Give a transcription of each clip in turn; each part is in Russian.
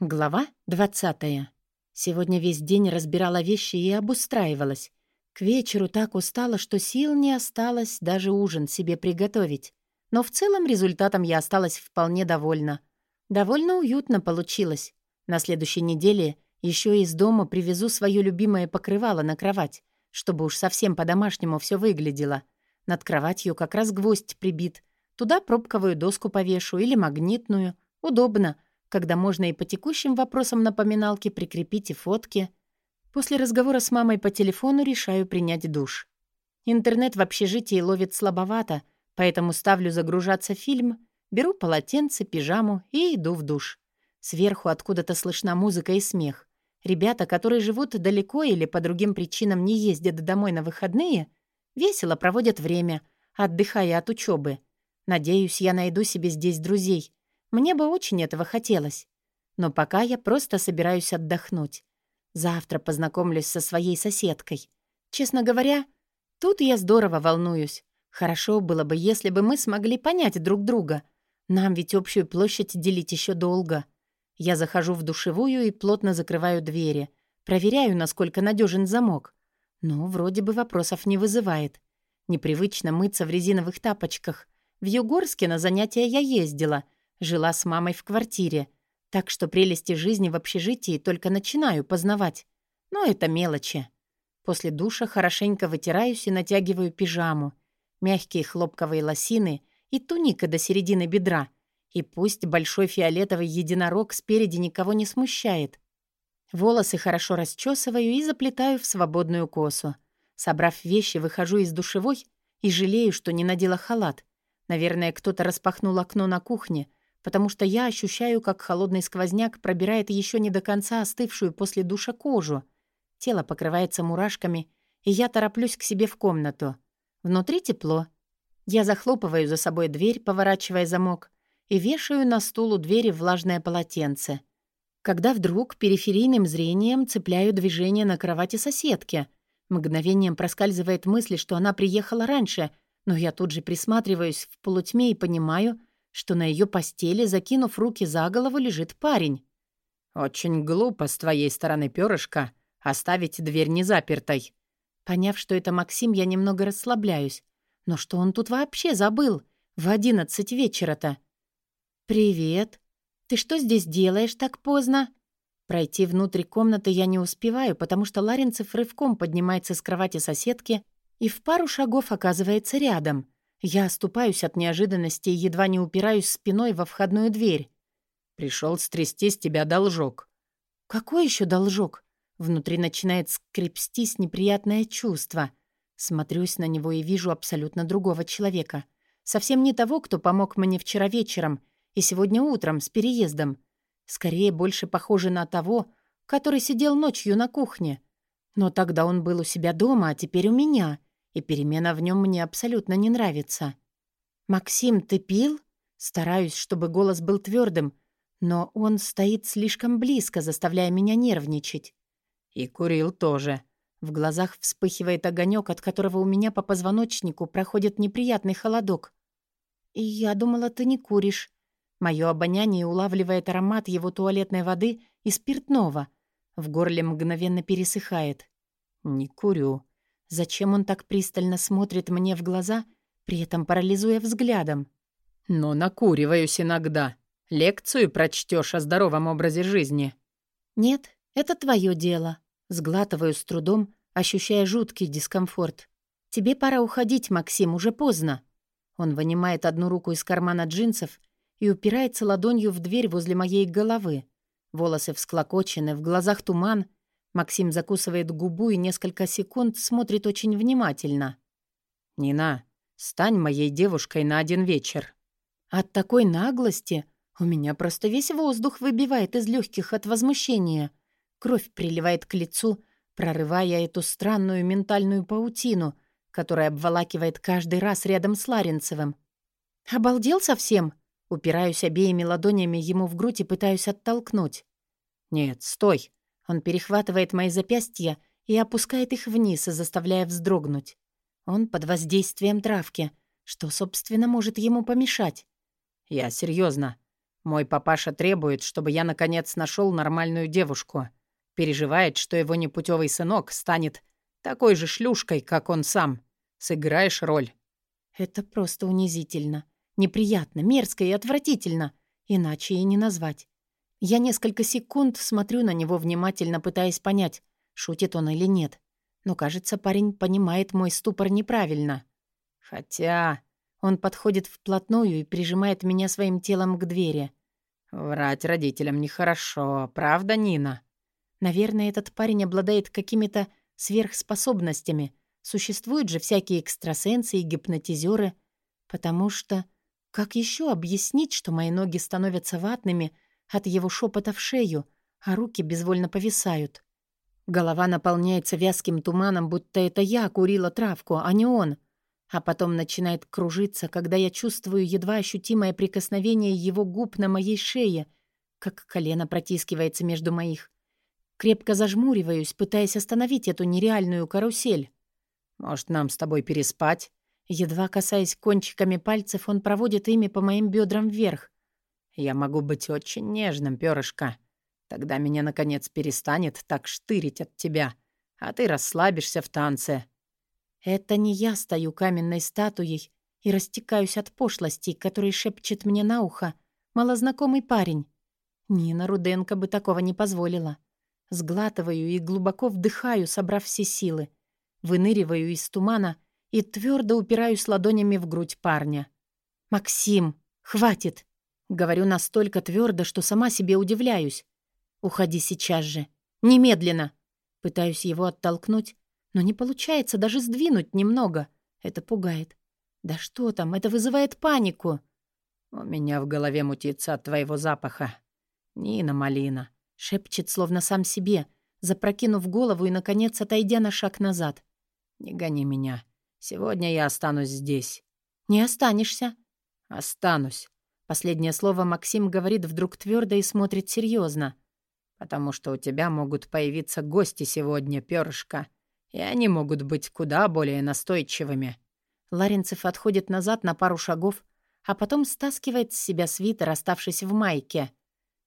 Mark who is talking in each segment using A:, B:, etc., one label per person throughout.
A: Глава 20. Сегодня весь день разбирала вещи и обустраивалась. К вечеру так устала, что сил не осталось даже ужин себе приготовить. Но в целом результатом я осталась вполне довольна. Довольно уютно получилось. На следующей неделе еще из дома привезу свое любимое покрывало на кровать, чтобы уж совсем по-домашнему все выглядело. Над кроватью как раз гвоздь прибит. Туда пробковую доску повешу или магнитную. Удобно — когда можно и по текущим вопросам напоминалки прикрепить и фотки. После разговора с мамой по телефону решаю принять душ. Интернет в общежитии ловит слабовато, поэтому ставлю загружаться фильм, беру полотенце, пижаму и иду в душ. Сверху откуда-то слышна музыка и смех. Ребята, которые живут далеко или по другим причинам не ездят домой на выходные, весело проводят время, отдыхая от учебы. Надеюсь, я найду себе здесь друзей — мне бы очень этого хотелось. Но пока я просто собираюсь отдохнуть. Завтра познакомлюсь со своей соседкой. Честно говоря, тут я здорово волнуюсь. Хорошо было бы, если бы мы смогли понять друг друга. Нам ведь общую площадь делить еще долго. Я захожу в душевую и плотно закрываю двери. Проверяю, насколько надежен замок. Но вроде бы вопросов не вызывает. Непривычно мыться в резиновых тапочках. В Югорске на занятия я ездила — Жила с мамой в квартире, так что прелести жизни в общежитии только начинаю познавать. Но это мелочи. После душа хорошенько вытираюсь и натягиваю пижаму. Мягкие хлопковые лосины и туника до середины бедра. И пусть большой фиолетовый единорог спереди никого не смущает. Волосы хорошо расчесываю и заплетаю в свободную косу. Собрав вещи, выхожу из душевой и жалею, что не надела халат. Наверное, кто-то распахнул окно на кухне, потому что я ощущаю, как холодный сквозняк пробирает еще не до конца остывшую после душа кожу. Тело покрывается мурашками, и я тороплюсь к себе в комнату. Внутри тепло. Я захлопываю за собой дверь, поворачивая замок, и вешаю на стул у двери влажное полотенце. Когда вдруг периферийным зрением цепляю движение на кровати соседки. Мгновением проскальзывает мысль, что она приехала раньше, но я тут же присматриваюсь в полутьме и понимаю — что на ее постели, закинув руки за голову, лежит парень. «Очень глупо с твоей стороны, перышко, оставить дверь незапертой». Поняв, что это Максим, я немного расслабляюсь. Но что он тут вообще забыл? В одиннадцать вечера-то. «Привет. Ты что здесь делаешь так поздно?» Пройти внутрь комнаты я не успеваю, потому что Ларинцев рывком поднимается с кровати соседки и в пару шагов оказывается рядом. Я оступаюсь от неожиданности и едва не упираюсь спиной во входную дверь. Пришел стрясти с тебя должок. Какой еще должок? Внутри начинает скрепстись неприятное чувство. Смотрюсь на него и вижу абсолютно другого человека. Совсем не того, кто помог мне вчера вечером и сегодня утром с переездом. Скорее, больше похоже на того, который сидел ночью на кухне. Но тогда он был у себя дома, а теперь у меня и перемена в нем мне абсолютно не нравится. «Максим, ты пил?» Стараюсь, чтобы голос был твердым, но он стоит слишком близко, заставляя меня нервничать. «И курил тоже». В глазах вспыхивает огонек, от которого у меня по позвоночнику проходит неприятный холодок. «И я думала, ты не куришь». Мое обоняние улавливает аромат его туалетной воды и спиртного. В горле мгновенно пересыхает. «Не курю», Зачем он так пристально смотрит мне в глаза, при этом парализуя взглядом? «Но накуриваюсь иногда. Лекцию прочтешь о здоровом образе жизни». «Нет, это твое дело». Сглатываю с трудом, ощущая жуткий дискомфорт. «Тебе пора уходить, Максим, уже поздно». Он вынимает одну руку из кармана джинсов и упирается ладонью в дверь возле моей головы. Волосы всклокочены, в глазах туман, Максим закусывает губу и несколько секунд смотрит очень внимательно. «Нина, стань моей девушкой на один вечер». От такой наглости у меня просто весь воздух выбивает из легких от возмущения. Кровь приливает к лицу, прорывая эту странную ментальную паутину, которая обволакивает каждый раз рядом с Ларинцевым. «Обалдел совсем?» Упираюсь обеими ладонями ему в грудь и пытаюсь оттолкнуть. «Нет, стой!» Он перехватывает мои запястья и опускает их вниз, заставляя вздрогнуть. Он под воздействием травки, что, собственно, может ему помешать. «Я серьезно.
B: Мой папаша требует, чтобы я наконец нашел нормальную девушку. Переживает, что его непутевый сынок станет такой же шлюшкой, как он сам. Сыграешь роль?»
A: «Это просто унизительно. Неприятно, мерзко и отвратительно. Иначе и не назвать. Я несколько секунд смотрю на него внимательно, пытаясь понять, шутит он или нет. Но, кажется, парень понимает мой ступор неправильно. Хотя он подходит вплотную и прижимает меня своим телом к двери.
B: «Врать родителям нехорошо, правда, Нина?»
A: Наверное, этот парень обладает какими-то сверхспособностями. Существуют же всякие экстрасенсы и гипнотизеры. Потому что... Как еще объяснить, что мои ноги становятся ватными от его шепота в шею, а руки безвольно повисают? Голова наполняется вязким туманом, будто это я курила травку, а не он. А потом начинает кружиться, когда я чувствую едва ощутимое прикосновение его губ на моей шее, как колено протискивается между моих. Крепко зажмуриваюсь, пытаясь остановить эту нереальную карусель.
B: «Может, нам с тобой переспать?»
A: Едва касаясь кончиками пальцев, он проводит ими по моим бедрам вверх.
B: «Я могу быть очень нежным, перышко. Тогда меня, наконец, перестанет так штырить от тебя, а ты расслабишься в танце».
A: Это не я стою каменной статуей и растекаюсь от пошлостей, которые шепчет мне на ухо малознакомый парень. Нина Руденко бы такого не позволила. Сглатываю и глубоко вдыхаю, собрав все силы. Выныриваю из тумана и твердо упираюсь ладонями в грудь парня. «Максим, хватит!» Говорю настолько твердо, что сама себе удивляюсь. «Уходи сейчас же. Немедленно!» Пытаюсь его оттолкнуть, но не получается даже сдвинуть немного. Это пугает. Да что там, это вызывает панику.
B: «У меня в голове мутится от твоего запаха. Нина Малина», —
A: шепчет словно сам себе, запрокинув голову и, наконец, отойдя на шаг назад.
B: «Не гони меня. Сегодня я останусь здесь».
A: «Не останешься».
B: «Останусь».
A: Последнее слово Максим говорит вдруг твердо и смотрит серьезно
B: потому что у тебя могут появиться гости сегодня, перышко, и они могут быть куда более настойчивыми».
A: Ларинцев отходит назад на пару шагов, а потом стаскивает с себя свитер, оставшись в майке.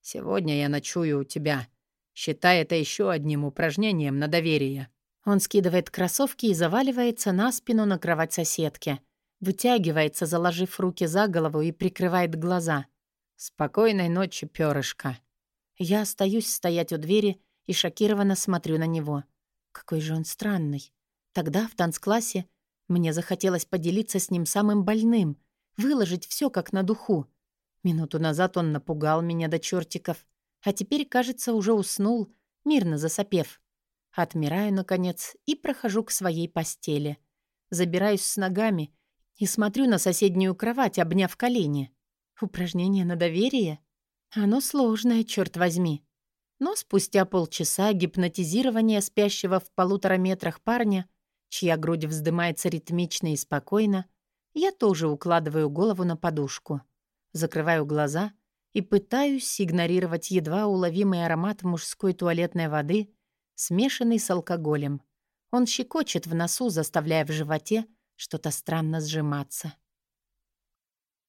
B: «Сегодня я ночую у тебя. Считай это еще одним упражнением на доверие».
A: Он скидывает кроссовки и заваливается на спину на кровать соседки. Вытягивается, заложив руки за голову и прикрывает глаза.
B: «Спокойной ночи, перышко».
A: Я остаюсь стоять у двери и шокированно смотрю на него. Какой же он странный. Тогда в танцклассе мне захотелось поделиться с ним самым больным, выложить все как на духу. Минуту назад он напугал меня до чертиков, а теперь, кажется, уже уснул, мирно засопев. Отмираю, наконец, и прохожу к своей постели. Забираюсь с ногами и смотрю на соседнюю кровать, обняв колени. Упражнение на доверие? Оно сложное, черт возьми. Но спустя полчаса гипнотизирования спящего в полутора метрах парня, чья грудь вздымается ритмично и спокойно, я тоже укладываю голову на подушку, закрываю глаза и пытаюсь игнорировать едва уловимый аромат мужской туалетной воды, смешанный с алкоголем. Он щекочет в носу, заставляя в животе что-то странно сжиматься.